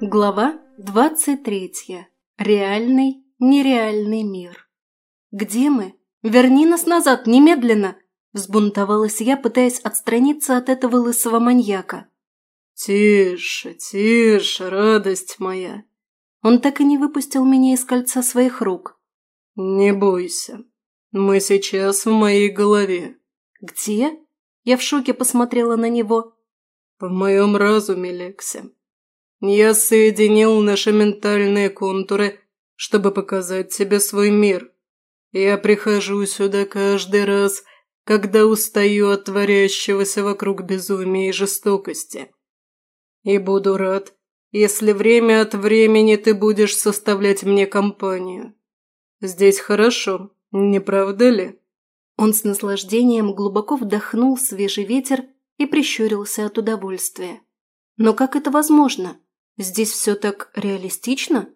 Глава 23. Реальный, нереальный мир. «Где мы? Верни нас назад, немедленно!» Взбунтовалась я, пытаясь отстраниться от этого лысого маньяка. «Тише, тише, радость моя!» Он так и не выпустил меня из кольца своих рук. «Не бойся, мы сейчас в моей голове». «Где?» Я в шоке посмотрела на него. «В моем разуме, Лекси. Я соединил наши ментальные контуры, чтобы показать тебе свой мир. Я прихожу сюда каждый раз, когда устаю от творящегося вокруг безумия и жестокости. И буду рад, если время от времени ты будешь составлять мне компанию. Здесь хорошо, не правда ли?» Он с наслаждением глубоко вдохнул свежий ветер и прищурился от удовольствия. «Но как это возможно? Здесь все так реалистично?»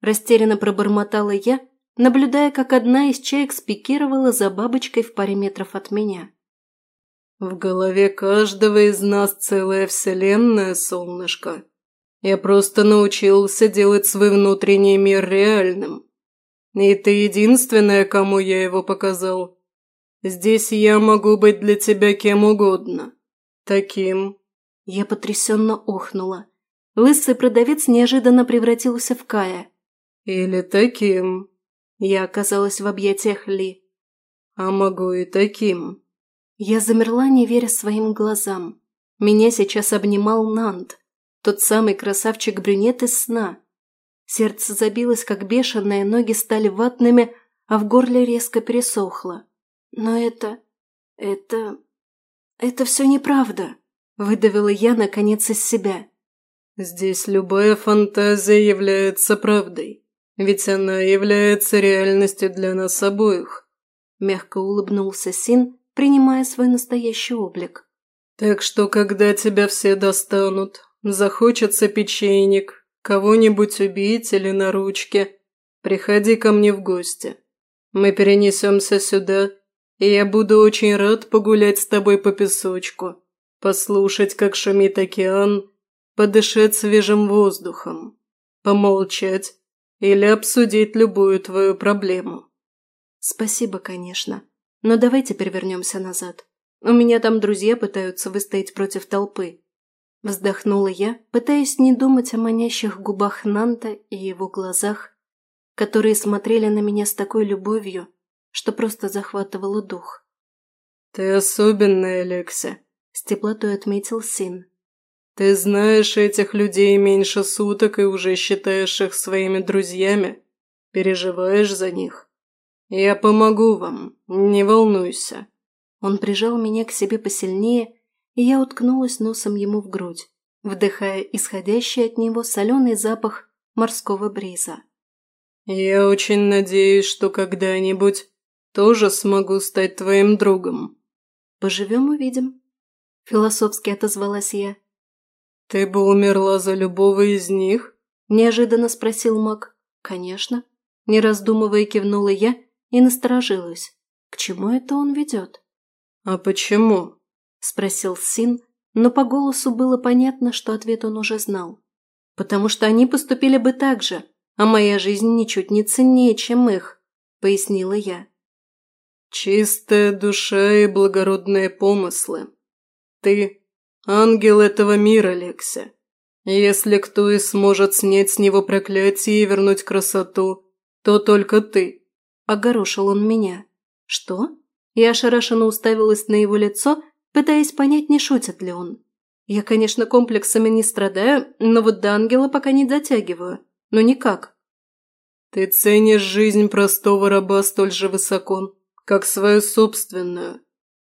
Растерянно пробормотала я, наблюдая, как одна из чаек спикировала за бабочкой в паре метров от меня. «В голове каждого из нас целая вселенная, солнышко. Я просто научился делать свой внутренний мир реальным. И ты единственная, кому я его показал. Здесь я могу быть для тебя кем угодно. Таким». Я потрясенно охнула. Лысый продавец неожиданно превратился в Кая. «Или таким». Я оказалась в объятиях Ли. «А могу и таким». Я замерла, не веря своим глазам. Меня сейчас обнимал Нант, тот самый красавчик-брюнет из сна. Сердце забилось, как бешеное, ноги стали ватными, а в горле резко пересохло. Но это... это... это все неправда, выдавила я, наконец, из себя. Здесь любая фантазия является правдой, ведь она является реальностью для нас обоих. Мягко улыбнулся Син, принимая свой настоящий облик. Так что, когда тебя все достанут, захочется печенек, кого-нибудь убить или на ручке, приходи ко мне в гости. Мы перенесемся сюда, и я буду очень рад погулять с тобой по песочку, послушать, как шумит океан, подышать свежим воздухом, помолчать или обсудить любую твою проблему. Спасибо, конечно, но давай теперь вернемся назад. У меня там друзья пытаются выстоять против толпы. Вздохнула я, пытаясь не думать о манящих губах Нанта и его глазах, которые смотрели на меня с такой любовью, что просто захватывало дух. «Ты особенная, Лекся», – с теплотой отметил Син. «Ты знаешь этих людей меньше суток и уже считаешь их своими друзьями? Переживаешь за них? Я помогу вам, не волнуйся». Он прижал меня к себе посильнее, и я уткнулась носом ему в грудь, вдыхая исходящий от него соленый запах морского бриза. «Я очень надеюсь, что когда-нибудь тоже смогу стать твоим другом». «Поживем – увидим», – философски отозвалась я. «Ты бы умерла за любого из них?» – неожиданно спросил маг. «Конечно». Не раздумывая, кивнула я и насторожилась. К чему это он ведет? «А почему?» – спросил Син, но по голосу было понятно, что ответ он уже знал. «Потому что они поступили бы так же, а моя жизнь ничуть не ценнее, чем их», – пояснила я. «Чистая душа и благородные помыслы. Ты Ангел этого мира, Лекся. Если кто и сможет снять с него проклятие и вернуть красоту, то только ты. Огорошил он меня. Что? Я ошарашенно уставилась на его лицо, пытаясь понять, не шутит ли он. Я, конечно, комплексами не страдаю, но вот до ангела пока не дотягиваю. Ну никак. Ты ценишь жизнь простого раба столь же высоко, как свою собственную.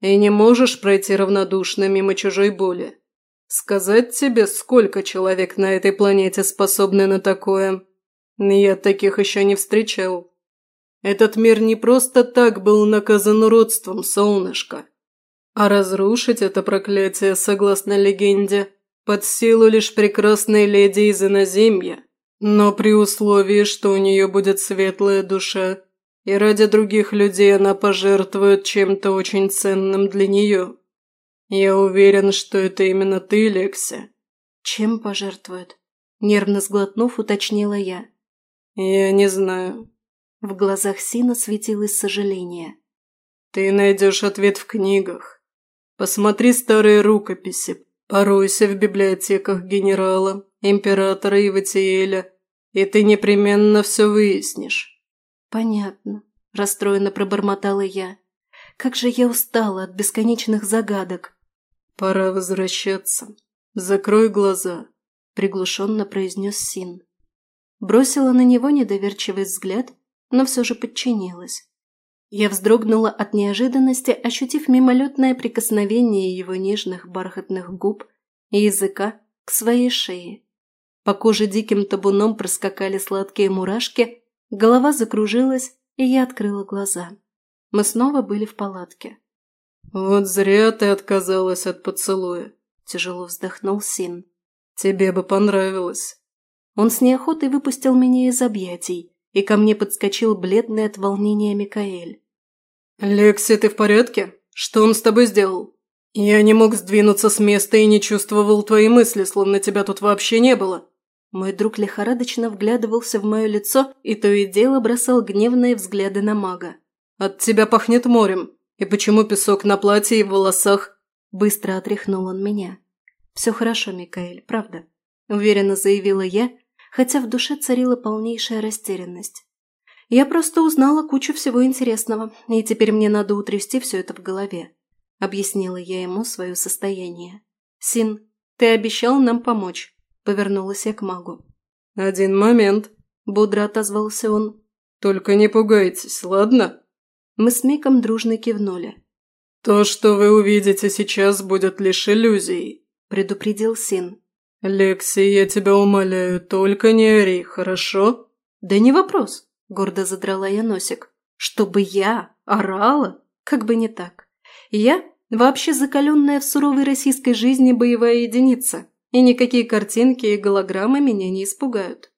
И не можешь пройти равнодушно мимо чужой боли. Сказать тебе, сколько человек на этой планете способны на такое? Я таких еще не встречал. Этот мир не просто так был наказан уродством, солнышко. А разрушить это проклятие, согласно легенде, под силу лишь прекрасной леди из иноземья. Но при условии, что у нее будет светлая душа и ради других людей она пожертвует чем-то очень ценным для нее. Я уверен, что это именно ты, Лекси». «Чем пожертвует?» Нервно сглотнув, уточнила я. «Я не знаю». В глазах Сина светилось сожаление. «Ты найдешь ответ в книгах. Посмотри старые рукописи, поройся в библиотеках генерала, императора Иватиэля, и ты непременно все выяснишь». «Понятно», – расстроенно пробормотала я. «Как же я устала от бесконечных загадок». «Пора возвращаться. Закрой глаза», – приглушенно произнес Син. Бросила на него недоверчивый взгляд, но все же подчинилась. Я вздрогнула от неожиданности, ощутив мимолетное прикосновение его нежных бархатных губ и языка к своей шее. По коже диким табуном проскакали сладкие мурашки, голова закружилась, и я открыла глаза. Мы снова были в палатке. «Вот зря ты отказалась от поцелуя», – тяжело вздохнул Син. «Тебе бы понравилось». Он с неохотой выпустил меня из объятий, и ко мне подскочил бледный от волнения Микаэль. «Лекси, ты в порядке? Что он с тобой сделал? Я не мог сдвинуться с места и не чувствовал твои мысли, словно тебя тут вообще не было». Мой друг лихорадочно вглядывался в мое лицо и то и дело бросал гневные взгляды на мага. «От тебя пахнет морем. И почему песок на платье и в волосах?» Быстро отряхнул он меня. «Все хорошо, Микаэль, правда», – уверенно заявила я, хотя в душе царила полнейшая растерянность. Я просто узнала кучу всего интересного, и теперь мне надо утрясти все это в голове», – объяснила я ему свое состояние. «Син, ты обещал нам помочь. Повернулась я к магу. «Один момент», – бодро отозвался он. «Только не пугайтесь, ладно?» Мы с Миком дружно кивнули. «То, что вы увидите сейчас, будет лишь иллюзией», – предупредил Син. «Лекси, я тебя умоляю, только не ори, хорошо?» «Да не вопрос», – гордо задрала я носик. «Чтобы я орала? Как бы не так. Я вообще закаленная в суровой российской жизни боевая единица, и никакие картинки и голограммы меня не испугают.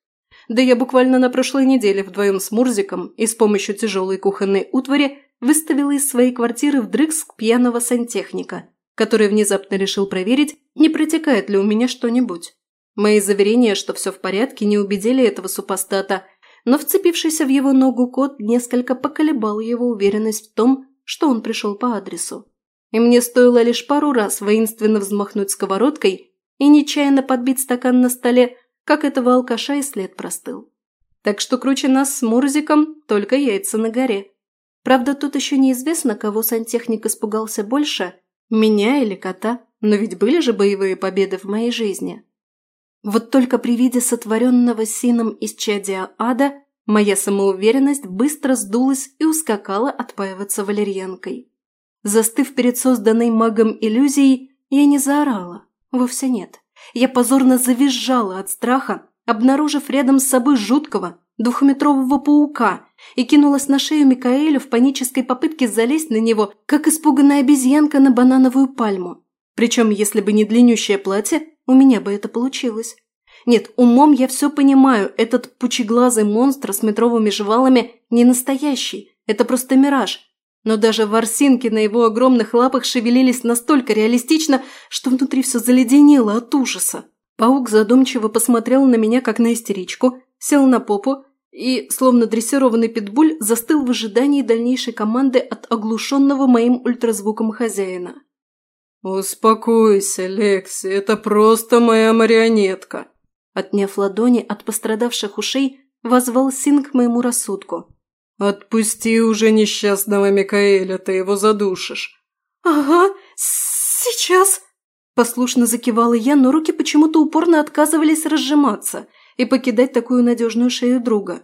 Да я буквально на прошлой неделе вдвоем с Мурзиком и с помощью тяжелой кухонной утвари выставила из своей квартиры вдрызг пьяного сантехника, который внезапно решил проверить, не протекает ли у меня что-нибудь. Мои заверения, что все в порядке, не убедили этого супостата, но вцепившийся в его ногу кот несколько поколебал его уверенность в том, что он пришел по адресу. И мне стоило лишь пару раз воинственно взмахнуть сковородкой, и нечаянно подбить стакан на столе, как этого алкаша и след простыл. Так что круче нас с Мурзиком только яйца на горе. Правда, тут еще неизвестно, кого сантехник испугался больше, меня или кота, но ведь были же боевые победы в моей жизни. Вот только при виде сотворенного сином из чадия ада моя самоуверенность быстро сдулась и ускакала отпаиваться валерьянкой. Застыв перед созданной магом иллюзией, я не заорала, Вовсе нет. Я позорно завизжала от страха, обнаружив рядом с собой жуткого, двухметрового паука и кинулась на шею Микаэлю в панической попытке залезть на него, как испуганная обезьянка на банановую пальму. Причем, если бы не длиннющее платье, у меня бы это получилось. Нет, умом я все понимаю, этот пучеглазый монстр с метровыми жвалами не настоящий, это просто мираж, но даже ворсинки на его огромных лапах шевелились настолько реалистично, что внутри все заледенело от ужаса. Паук задумчиво посмотрел на меня, как на истеричку, сел на попу и, словно дрессированный питбуль, застыл в ожидании дальнейшей команды от оглушенного моим ультразвуком хозяина. «Успокойся, Лекси, это просто моя марионетка!» Отняв ладони от пострадавших ушей, возвал Син к моему рассудку. «Отпусти уже несчастного Микаэля, ты его задушишь». «Ага, сейчас!» Послушно закивала я, но руки почему-то упорно отказывались разжиматься и покидать такую надежную шею друга.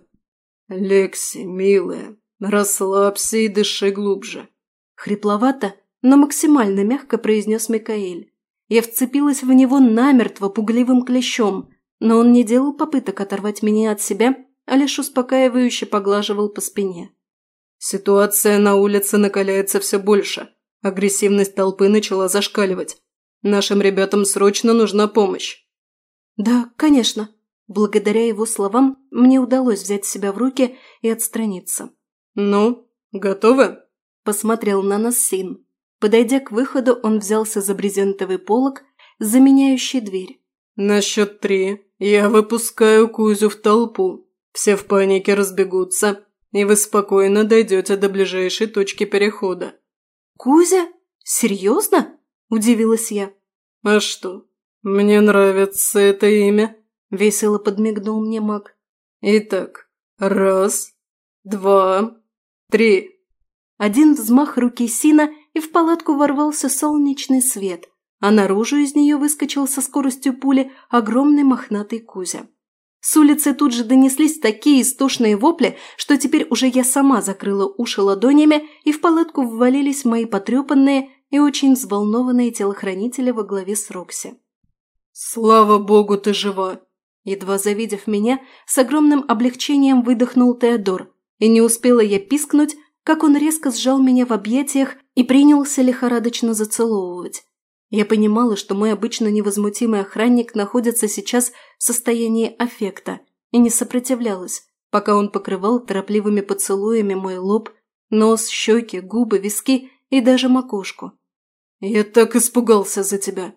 «Лекси, милая, расслабься и дыши глубже». Хрипловато, но максимально мягко произнес Микаэль. Я вцепилась в него намертво пугливым клещом, но он не делал попыток оторвать меня от себя а лишь успокаивающе поглаживал по спине. Ситуация на улице накаляется все больше. Агрессивность толпы начала зашкаливать. Нашим ребятам срочно нужна помощь. Да, конечно. Благодаря его словам мне удалось взять себя в руки и отстраниться. «Ну, готовы?» – посмотрел на нас Син. Подойдя к выходу, он взялся за брезентовый полог, заменяющий дверь, На счет три я выпускаю Кузю в толпу. Все в панике разбегутся, и вы спокойно дойдете до ближайшей точки перехода». «Кузя? Серьезно?» – удивилась я. «А что? Мне нравится это имя», – весело подмигнул мне маг. «Итак, раз, два, три». Один взмах руки Сина, и в палатку ворвался солнечный свет, а наружу из нее выскочил со скоростью пули огромный мохнатый Кузя. С улицы тут же донеслись такие истошные вопли, что теперь уже я сама закрыла уши ладонями, и в палатку ввалились мои потрепанные и очень взволнованные телохранители во главе с Рокси. «Слава богу, ты жива!» Едва завидев меня, с огромным облегчением выдохнул Теодор, и не успела я пискнуть, как он резко сжал меня в объятиях и принялся лихорадочно зацеловывать. Я понимала, что мой обычно невозмутимый охранник находится сейчас в состоянии аффекта и не сопротивлялась, пока он покрывал торопливыми поцелуями мой лоб, нос, щеки, губы, виски и даже макушку. «Я так испугался за тебя!»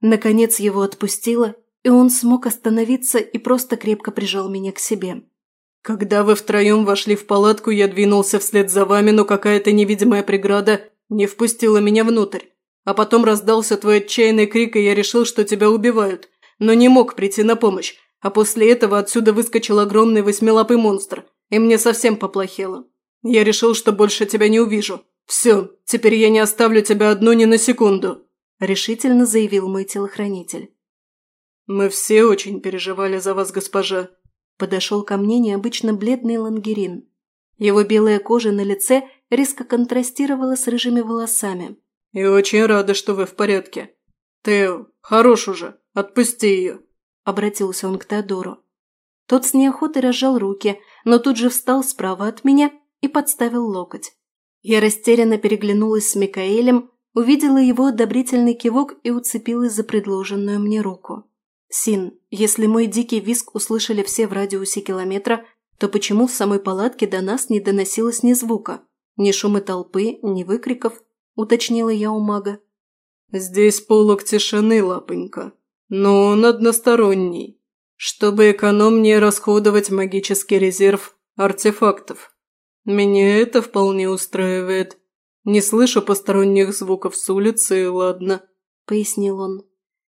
Наконец его отпустила, и он смог остановиться и просто крепко прижал меня к себе. «Когда вы втроем вошли в палатку, я двинулся вслед за вами, но какая-то невидимая преграда не впустила меня внутрь. А потом раздался твой отчаянный крик, и я решил, что тебя убивают, но не мог прийти на помощь. А после этого отсюда выскочил огромный восьмилапый монстр, и мне совсем поплохело. Я решил, что больше тебя не увижу. Все, теперь я не оставлю тебя одну ни на секунду», – решительно заявил мой телохранитель. «Мы все очень переживали за вас, госпожа», – подошел ко мне необычно бледный лангерин. Его белая кожа на лице резко контрастировала с рыжими волосами. «И очень рада, что вы в порядке. Тео, хорош уже, отпусти ее», – обратился он к Теодору. Тот с неохотой разжал руки, но тут же встал справа от меня и подставил локоть. Я растерянно переглянулась с Микаэлем, увидела его одобрительный кивок и уцепилась за предложенную мне руку. «Син, если мой дикий визг услышали все в радиусе километра, то почему в самой палатке до нас не доносилось ни звука? Ни шума толпы, ни выкриков?» Уточнила я у мага. «Здесь полок тишины, лапонька, но он односторонний, чтобы экономнее расходовать магический резерв артефактов. Меня это вполне устраивает. Не слышу посторонних звуков с улицы, ладно», – пояснил он.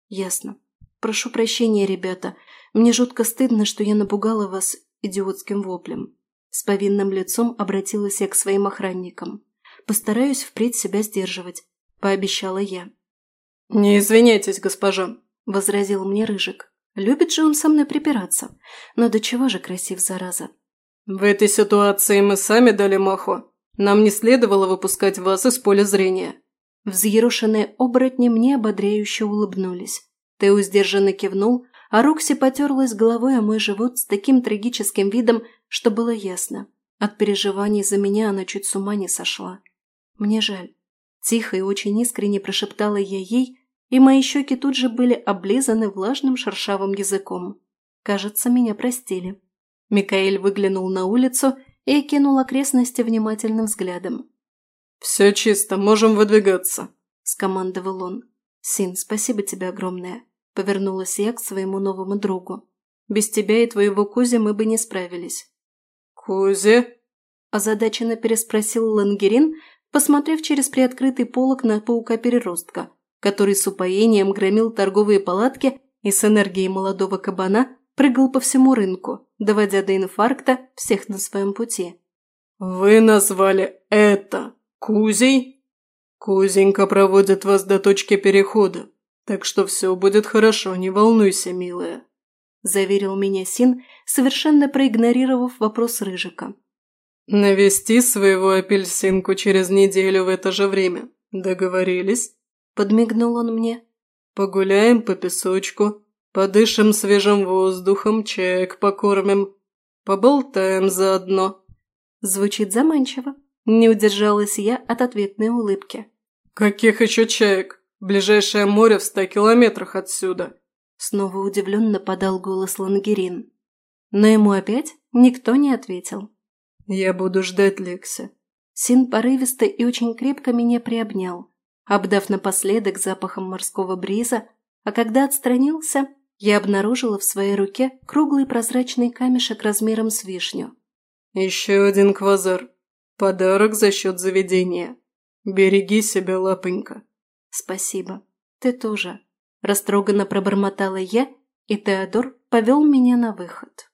«Ясно. Прошу прощения, ребята. Мне жутко стыдно, что я напугала вас идиотским воплем». С повинным лицом обратилась я к своим охранникам. Постараюсь впредь себя сдерживать», – пообещала я. «Не извиняйтесь, госпожа», – возразил мне Рыжик. «Любит же он со мной припираться. Но до чего же красив, зараза?» «В этой ситуации мы сами дали маху. Нам не следовало выпускать вас из поля зрения». Взъерошенные оборотни мне ободряюще улыбнулись. Тео сдержанно кивнул, а Рокси потерлась головой о мой живот с таким трагическим видом, что было ясно. От переживаний за меня она чуть с ума не сошла. «Мне жаль». Тихо и очень искренне прошептала я ей, и мои щеки тут же были облизаны влажным шершавым языком. Кажется, меня простили. Микаэль выглянул на улицу и окинул окрестности внимательным взглядом. «Все чисто, можем выдвигаться», – скомандовал он. «Син, спасибо тебе огромное», – повернулась я к своему новому другу. «Без тебя и твоего Кузи мы бы не справились». «Кузи?» – озадаченно переспросил Лангерин, посмотрев через приоткрытый полок на паука-переростка, который с упоением громил торговые палатки и с энергией молодого кабана прыгал по всему рынку, доводя до инфаркта всех на своем пути. «Вы назвали это Кузей? Кузенька проводит вас до точки перехода, так что все будет хорошо, не волнуйся, милая», заверил меня Син, совершенно проигнорировав вопрос Рыжика. «Навести своего апельсинку через неделю в это же время. Договорились?» Подмигнул он мне. «Погуляем по песочку, подышим свежим воздухом, чаек покормим, поболтаем заодно». Звучит заманчиво. Не удержалась я от ответной улыбки. «Каких еще чаек? Ближайшее море в ста километрах отсюда». Снова удивленно подал голос Лангерин. Но ему опять никто не ответил. «Я буду ждать Лекси». Син порывисто и очень крепко меня приобнял, обдав напоследок запахом морского бриза, а когда отстранился, Я обнаружила в своей руке круглый прозрачный камешек размером с вишню. «Еще один квазар. Подарок за счет заведения. Береги себя, лапонька». «Спасибо. Ты тоже». Растроганно пробормотала я, и Теодор повел меня на выход.